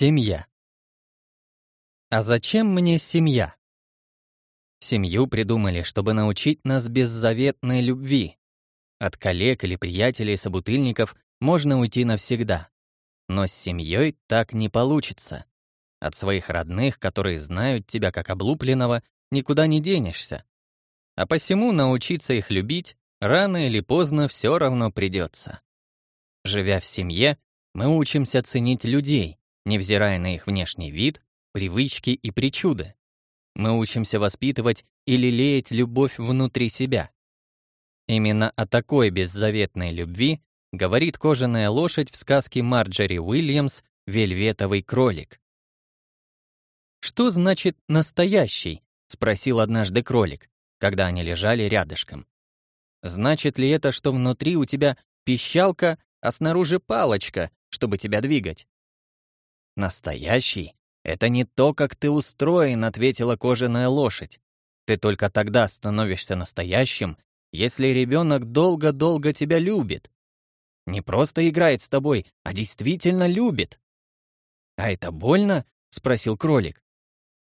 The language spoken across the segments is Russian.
Семья. А зачем мне семья? Семью придумали, чтобы научить нас беззаветной любви. От коллег или приятелей-собутыльников можно уйти навсегда. Но с семьей так не получится. От своих родных, которые знают тебя как облупленного, никуда не денешься. А посему научиться их любить рано или поздно все равно придется. Живя в семье, мы учимся ценить людей, невзирая на их внешний вид, привычки и причуды. Мы учимся воспитывать и лелеять любовь внутри себя. Именно о такой беззаветной любви говорит кожаная лошадь в сказке Марджери Уильямс «Вельветовый кролик». «Что значит «настоящий»?» — спросил однажды кролик, когда они лежали рядышком. «Значит ли это, что внутри у тебя пищалка, а снаружи палочка, чтобы тебя двигать?» «Настоящий — это не то, как ты устроен», — ответила кожаная лошадь. «Ты только тогда становишься настоящим, если ребенок долго-долго тебя любит. Не просто играет с тобой, а действительно любит». «А это больно?» — спросил кролик.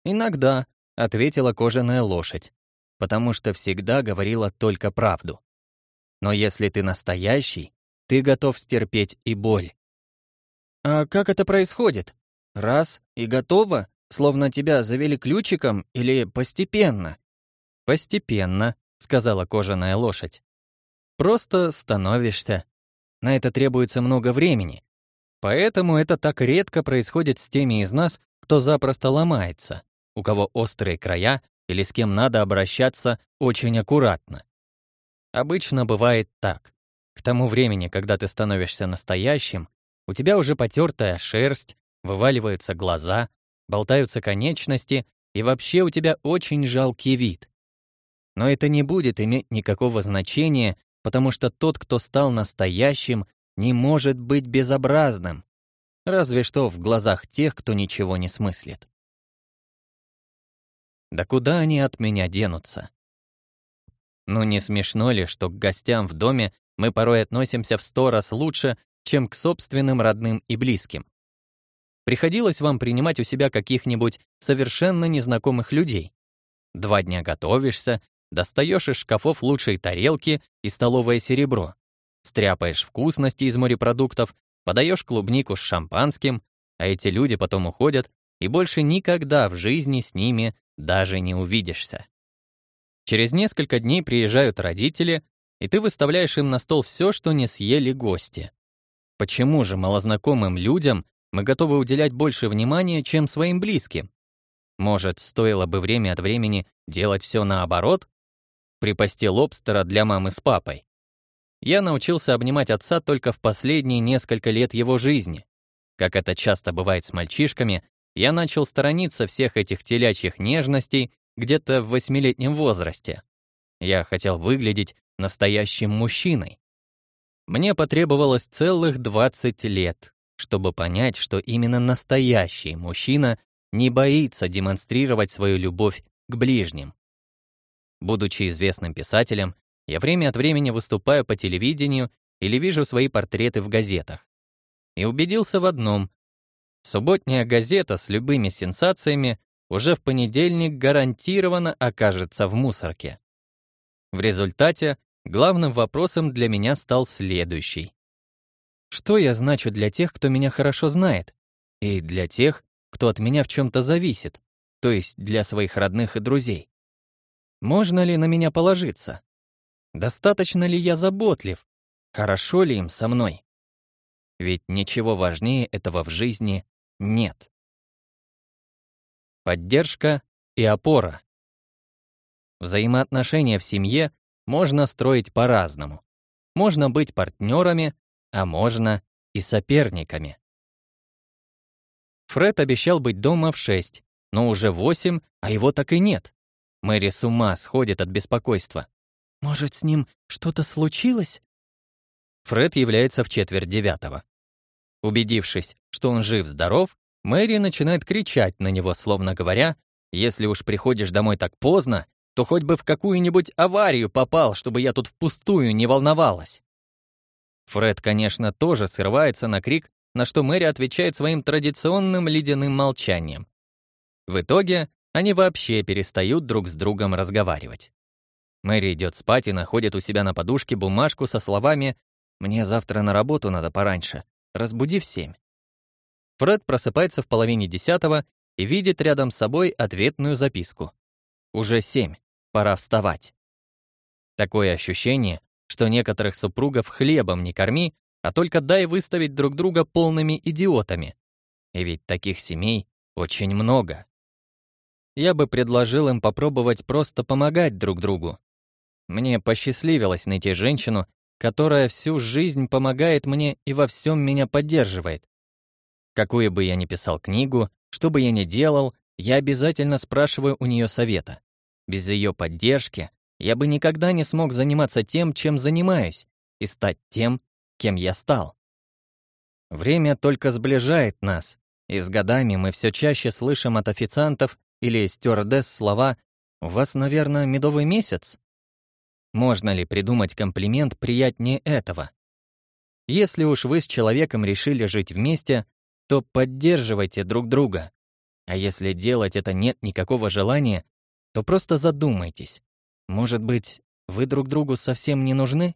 «Иногда», — ответила кожаная лошадь, потому что всегда говорила только правду. «Но если ты настоящий, ты готов стерпеть и боль». «А как это происходит? Раз и готово? Словно тебя завели ключиком или постепенно?» «Постепенно», — сказала кожаная лошадь. «Просто становишься. На это требуется много времени. Поэтому это так редко происходит с теми из нас, кто запросто ломается у кого острые края или с кем надо обращаться очень аккуратно. Обычно бывает так. К тому времени, когда ты становишься настоящим, у тебя уже потертая шерсть, вываливаются глаза, болтаются конечности, и вообще у тебя очень жалкий вид. Но это не будет иметь никакого значения, потому что тот, кто стал настоящим, не может быть безобразным. Разве что в глазах тех, кто ничего не смыслит. Да куда они от меня денутся? Ну не смешно ли, что к гостям в доме мы порой относимся в сто раз лучше, чем к собственным родным и близким? Приходилось вам принимать у себя каких-нибудь совершенно незнакомых людей? Два дня готовишься, достаешь из шкафов лучшие тарелки и столовое серебро, стряпаешь вкусности из морепродуктов, подаешь клубнику с шампанским, а эти люди потом уходят, и больше никогда в жизни с ними даже не увидишься. Через несколько дней приезжают родители, и ты выставляешь им на стол все, что не съели гости. Почему же малознакомым людям мы готовы уделять больше внимания, чем своим близким? Может, стоило бы время от времени делать все наоборот? Припасти лобстера для мамы с папой. Я научился обнимать отца только в последние несколько лет его жизни. Как это часто бывает с мальчишками, я начал сторониться всех этих телячьих нежностей где-то в восьмилетнем возрасте. Я хотел выглядеть настоящим мужчиной. Мне потребовалось целых 20 лет, чтобы понять, что именно настоящий мужчина не боится демонстрировать свою любовь к ближним. Будучи известным писателем, я время от времени выступаю по телевидению или вижу свои портреты в газетах. И убедился в одном Субботняя газета с любыми сенсациями уже в понедельник гарантированно окажется в мусорке. В результате главным вопросом для меня стал следующий. Что я значу для тех, кто меня хорошо знает, и для тех, кто от меня в чем-то зависит, то есть для своих родных и друзей? Можно ли на меня положиться? Достаточно ли я заботлив? Хорошо ли им со мной? Ведь ничего важнее этого в жизни нет. Поддержка и опора. Взаимоотношения в семье можно строить по-разному. Можно быть партнерами, а можно и соперниками. Фред обещал быть дома в 6, но уже 8, а его так и нет. Мэри с ума сходит от беспокойства. «Может, с ним что-то случилось?» Фред является в четверть девятого. Убедившись, что он жив-здоров, Мэри начинает кричать на него, словно говоря, «Если уж приходишь домой так поздно, то хоть бы в какую-нибудь аварию попал, чтобы я тут впустую не волновалась». Фред, конечно, тоже срывается на крик, на что Мэри отвечает своим традиционным ледяным молчанием. В итоге они вообще перестают друг с другом разговаривать. Мэри идет спать и находит у себя на подушке бумажку со словами «Мне завтра на работу надо пораньше. Разбуди в семь». Фред просыпается в половине десятого и видит рядом с собой ответную записку. Уже семь. Пора вставать. Такое ощущение, что некоторых супругов хлебом не корми, а только дай выставить друг друга полными идиотами. И ведь таких семей очень много. Я бы предложил им попробовать просто помогать друг другу. Мне посчастливилось найти женщину, которая всю жизнь помогает мне и во всем меня поддерживает. Какую бы я ни писал книгу, что бы я ни делал, я обязательно спрашиваю у нее совета. Без ее поддержки я бы никогда не смог заниматься тем, чем занимаюсь, и стать тем, кем я стал. Время только сближает нас, и с годами мы все чаще слышим от официантов или стюардесс слова «У вас, наверное, медовый месяц?» Можно ли придумать комплимент приятнее этого? Если уж вы с человеком решили жить вместе, то поддерживайте друг друга. А если делать это нет никакого желания, то просто задумайтесь. Может быть, вы друг другу совсем не нужны?